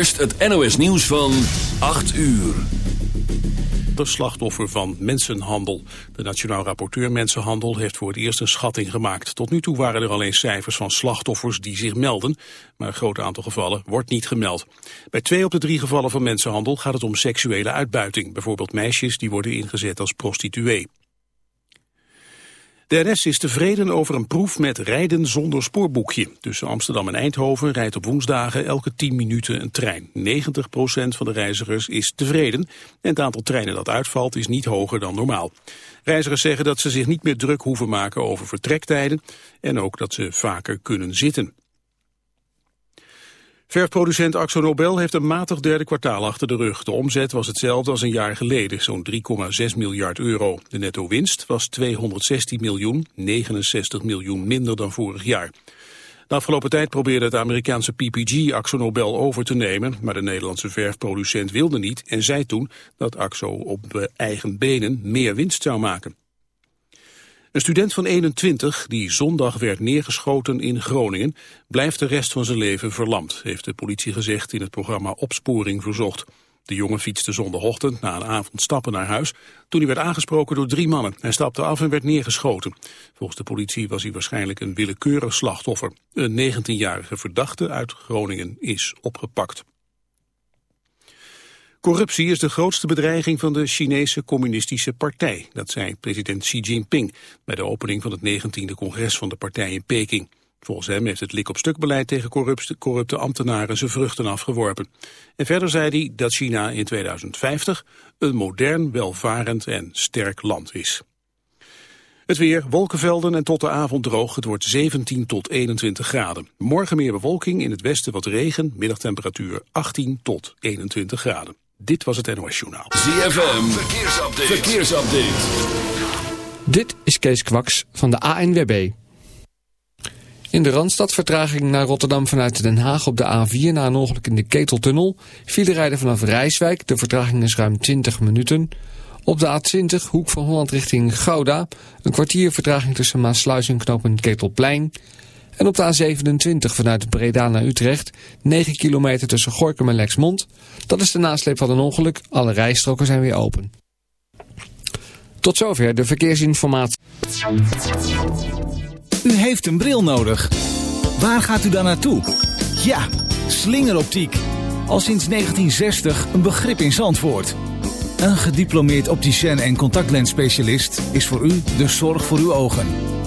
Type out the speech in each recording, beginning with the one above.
Eerst het NOS nieuws van 8 uur. De slachtoffer van mensenhandel. De Nationaal Rapporteur Mensenhandel heeft voor het eerst een schatting gemaakt. Tot nu toe waren er alleen cijfers van slachtoffers die zich melden, maar een groot aantal gevallen wordt niet gemeld. Bij twee op de drie gevallen van mensenhandel gaat het om seksuele uitbuiting, bijvoorbeeld meisjes die worden ingezet als prostituee. De NS is tevreden over een proef met rijden zonder spoorboekje. Tussen Amsterdam en Eindhoven rijdt op woensdagen elke 10 minuten een trein. 90% van de reizigers is tevreden en het aantal treinen dat uitvalt is niet hoger dan normaal. Reizigers zeggen dat ze zich niet meer druk hoeven maken over vertrektijden en ook dat ze vaker kunnen zitten. Verfproducent Axo Nobel heeft een matig derde kwartaal achter de rug. De omzet was hetzelfde als een jaar geleden, zo'n 3,6 miljard euro. De netto winst was 216 miljoen, 69 miljoen minder dan vorig jaar. De afgelopen tijd probeerde het Amerikaanse PPG Axo Nobel over te nemen, maar de Nederlandse verfproducent wilde niet en zei toen dat Axo op eigen benen meer winst zou maken. Een student van 21 die zondag werd neergeschoten in Groningen blijft de rest van zijn leven verlamd, heeft de politie gezegd in het programma Opsporing Verzocht. De jongen fietste zondagochtend na een avond stappen naar huis toen hij werd aangesproken door drie mannen. Hij stapte af en werd neergeschoten. Volgens de politie was hij waarschijnlijk een willekeurig slachtoffer. Een 19-jarige verdachte uit Groningen is opgepakt. Corruptie is de grootste bedreiging van de Chinese communistische partij. Dat zei president Xi Jinping bij de opening van het 19e congres van de partij in Peking. Volgens hem heeft het lik-op-stuk beleid tegen corrupte, corrupte ambtenaren zijn vruchten afgeworpen. En verder zei hij dat China in 2050 een modern, welvarend en sterk land is. Het weer, wolkenvelden en tot de avond droog. Het wordt 17 tot 21 graden. Morgen meer bewolking, in het westen wat regen, middagtemperatuur 18 tot 21 graden. Dit was het NOS Journaal. ZFM, verkeersupdate. verkeersupdate. Dit is Kees Kwaks van de ANWB. In de Randstad vertraging naar Rotterdam vanuit Den Haag op de A4 na een ongeluk in de Keteltunnel. File rijden vanaf Rijswijk, de vertraging is ruim 20 minuten. Op de A20, hoek van Holland richting Gouda, een kwartier vertraging tussen Maasluis en knooppunt Ketelplein... En op de A27 vanuit Breda naar Utrecht, 9 kilometer tussen Gorkum en Lexmond. Dat is de nasleep van een ongeluk. Alle rijstroken zijn weer open. Tot zover de verkeersinformatie. U heeft een bril nodig. Waar gaat u dan naartoe? Ja, slingeroptiek. Al sinds 1960 een begrip in Zandvoort. Een gediplomeerd opticien en contactlensspecialist is voor u de zorg voor uw ogen.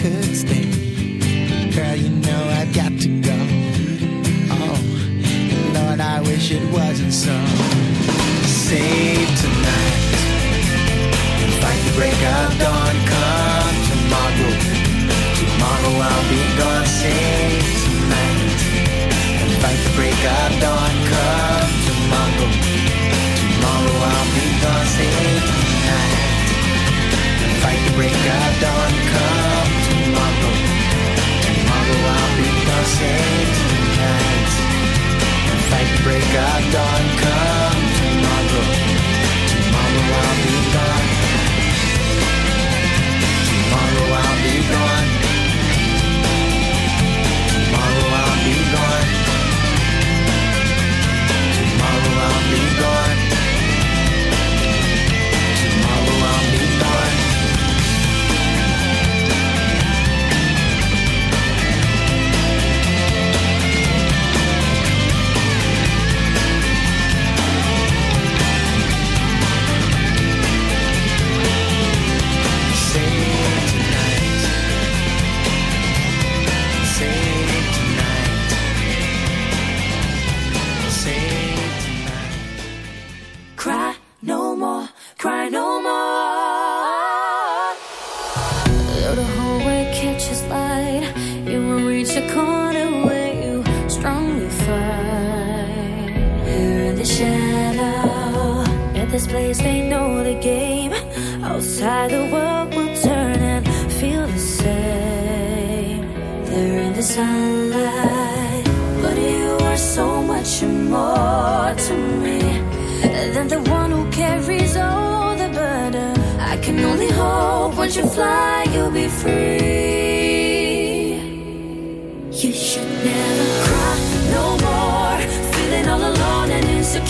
could stay, Girl, you know I've got to go. Oh, Lord, I wish it wasn't so. break of dawn.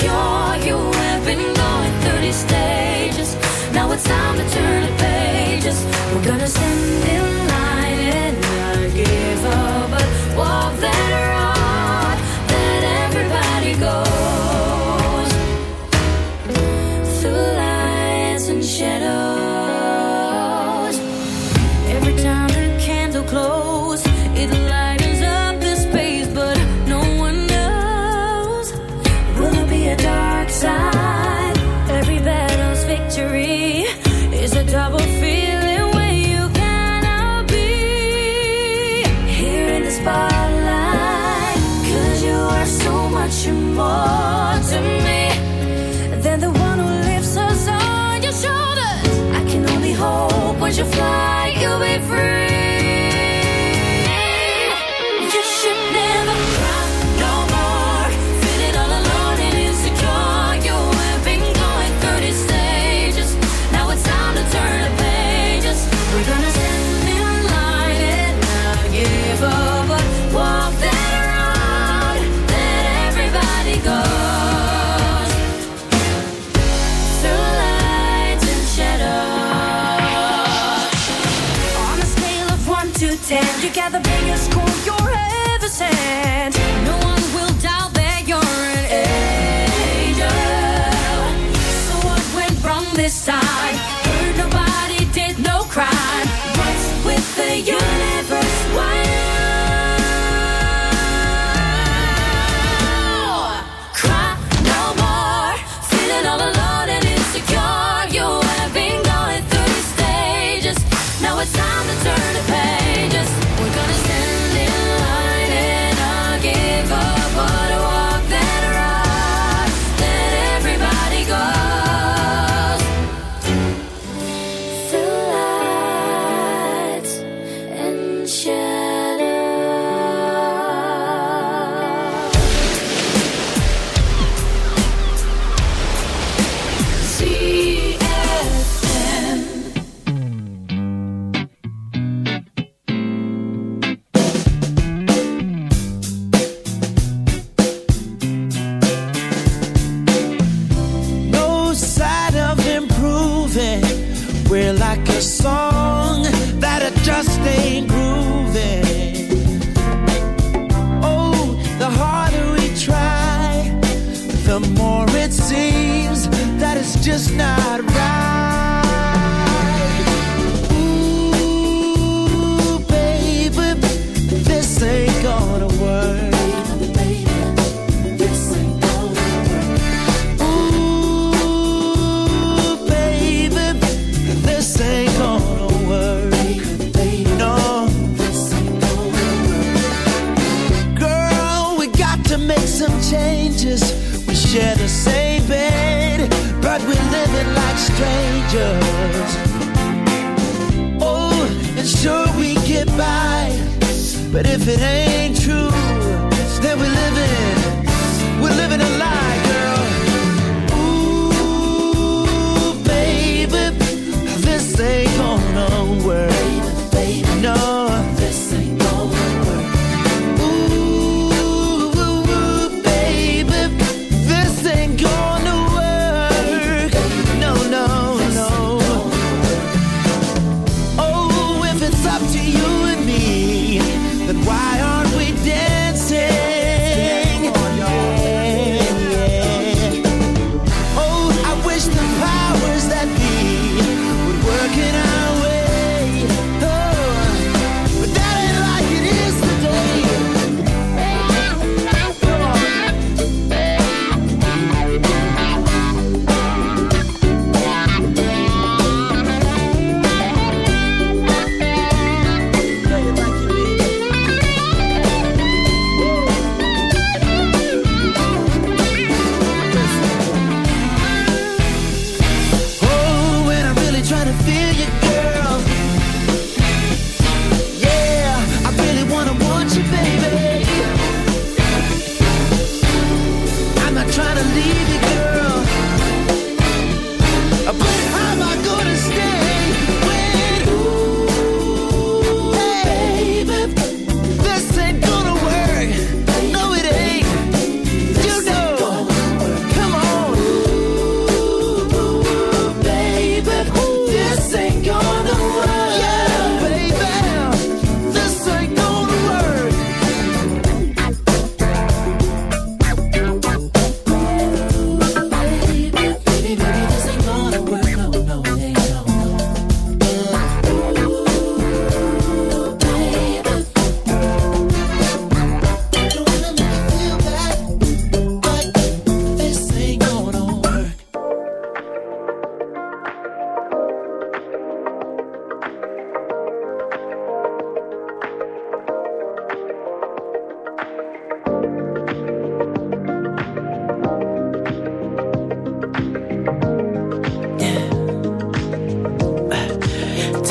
cure. You have been going through these stages. Now it's time to turn the pages. We're gonna send it.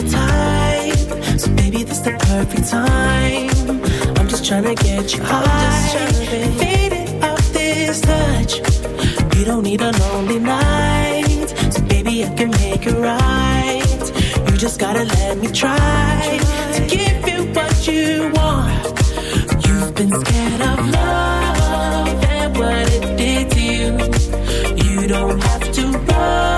the type, so baby, this is the perfect time. I'm just tryna get you high, faded off this touch. You don't need a lonely night, so baby, I can make it right. You just gotta let me try to give you what you want. You've been scared of love and what it did to you. You don't have to run.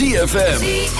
ZFM.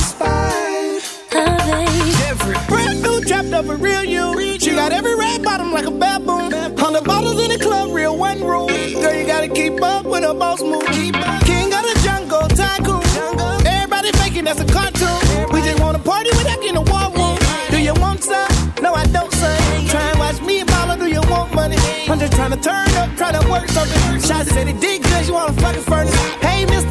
Inspired. oh. Every brand new trapped up a real you. She got every red bottom like a baboon. Hundred bottles in the club, real one room. Girl, you gotta keep up with a boss move. King of the jungle, tycoon. Everybody faking that's a cartoon. We just wanna party without getting a war room. Do you want some? No, I don't, son. Try and watch me and Paula, do you want money? I'm just trying to turn up, try to work something. Shots said it did good, you wanna fucking furnace. Hey, mister,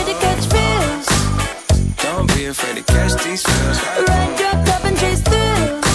Don't be afraid to catch these feels. Like, Rain drop, drop and chase through.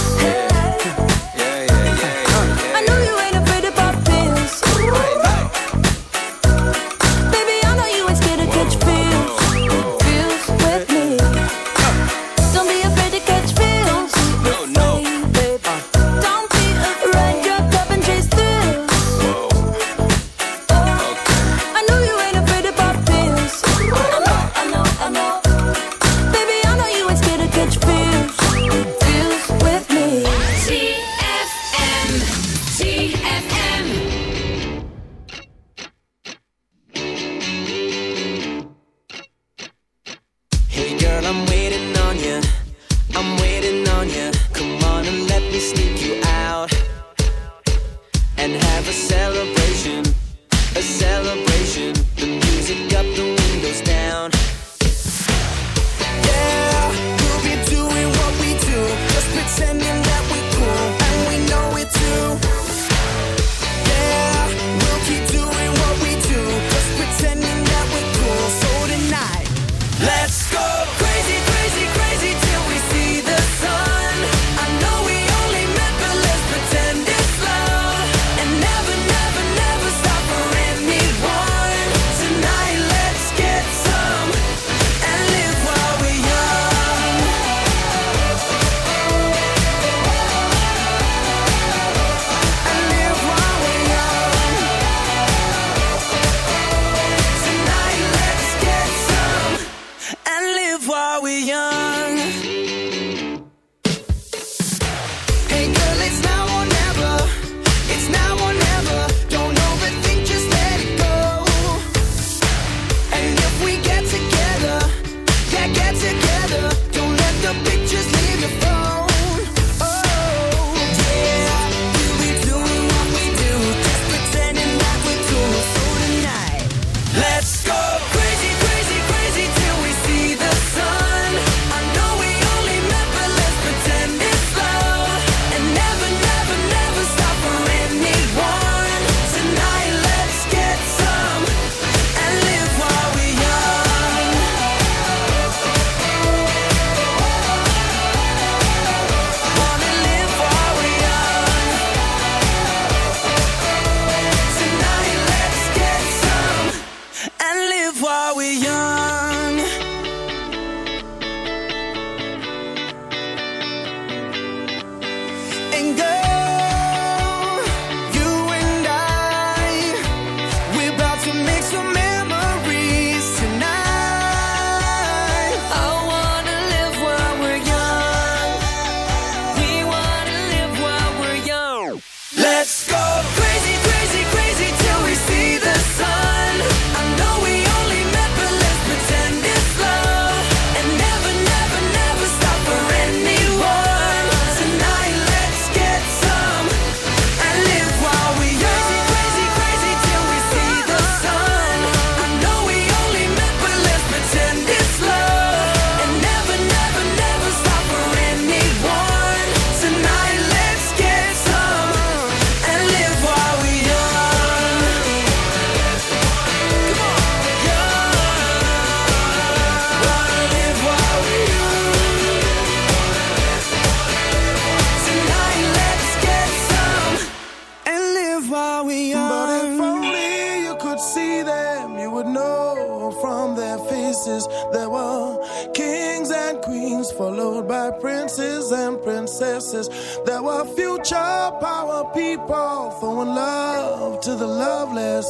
processes. There were future power people throwing love to the loveless,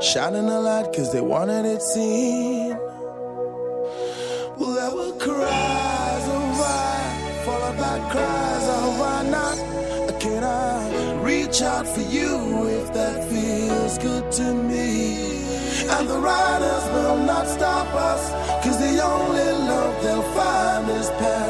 shining a light because they wanted it seen. Well, there were cries of why, followed by cries of why not? Can I reach out for you if that feels good to me? And the riders will not stop us, cause the only love they'll find is pain.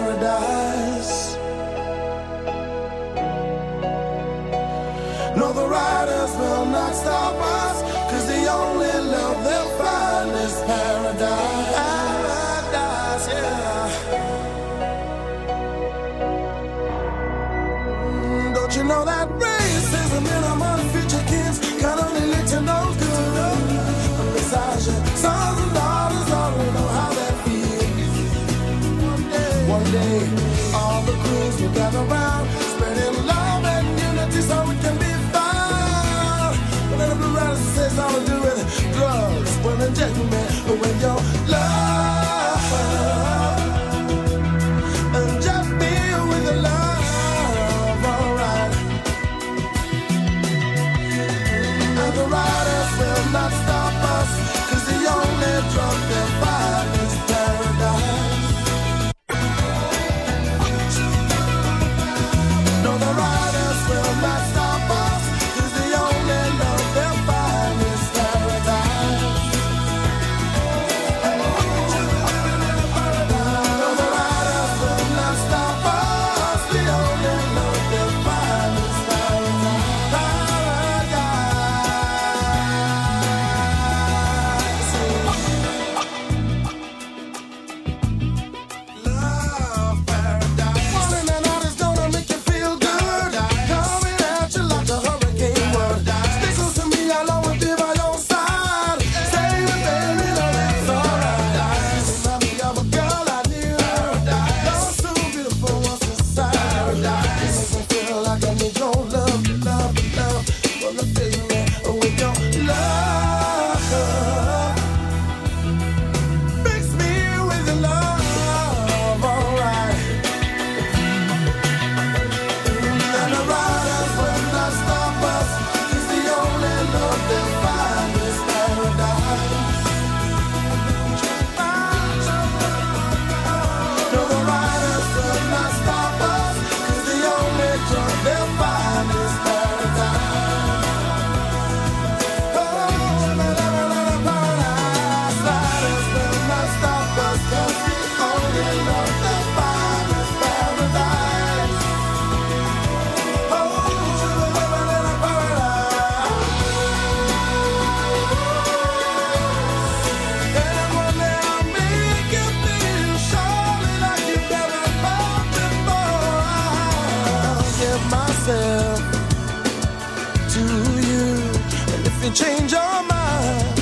can change your mind.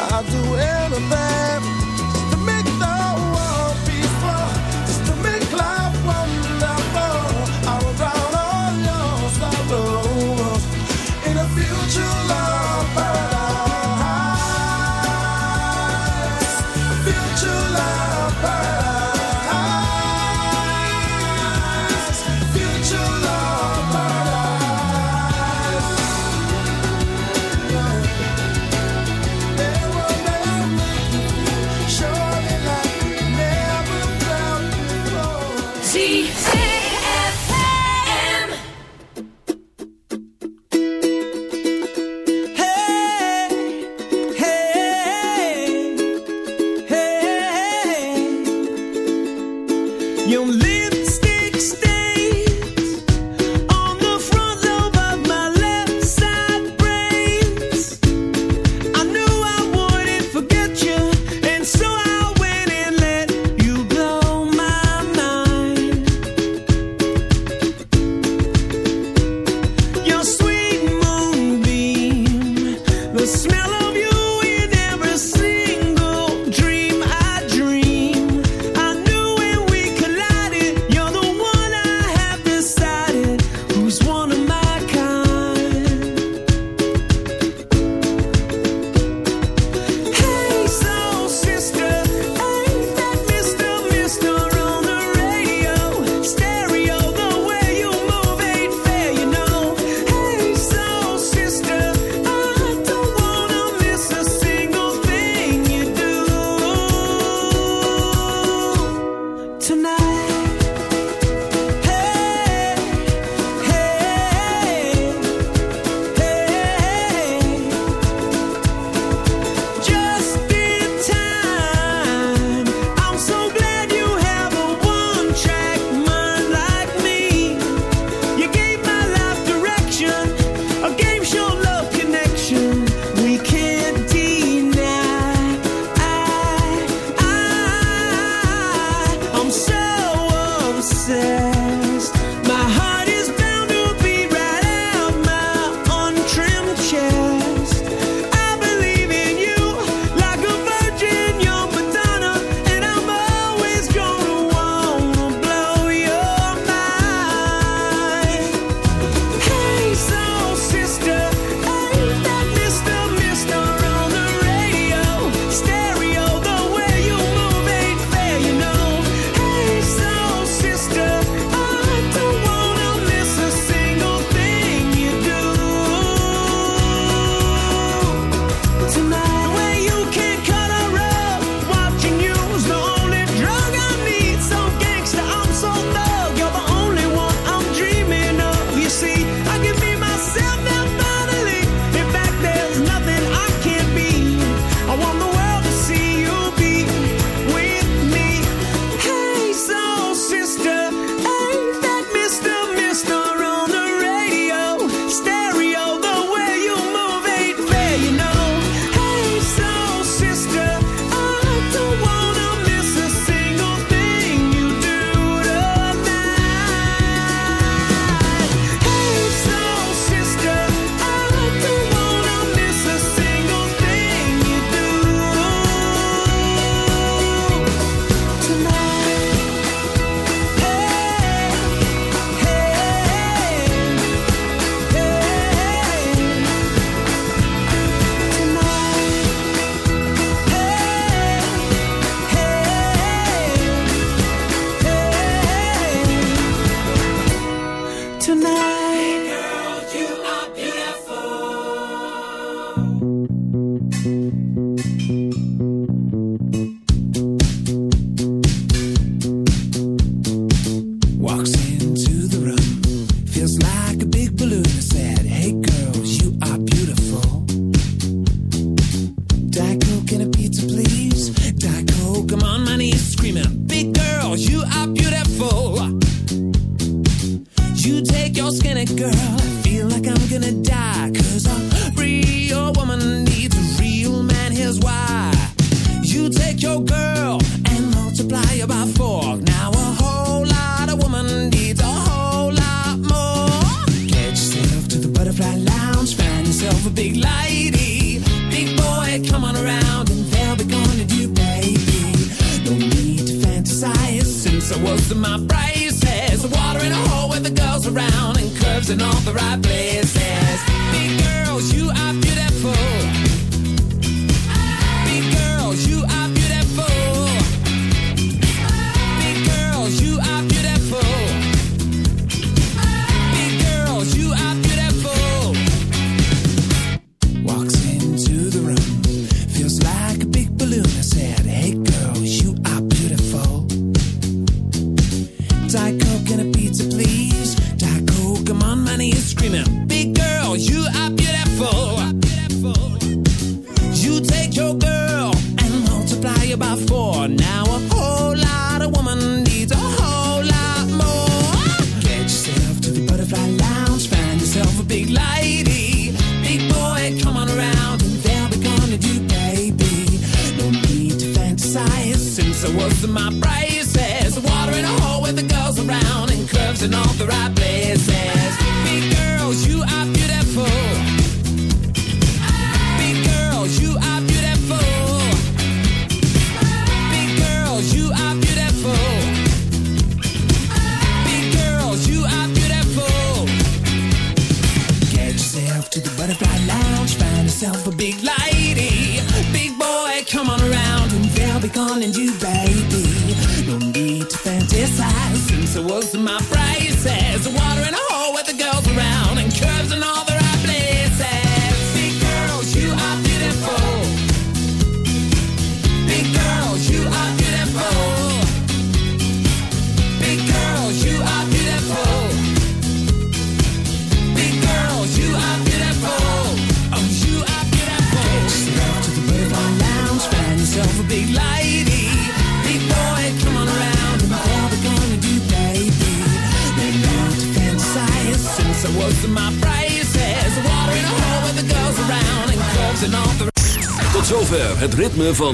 I'll do anything.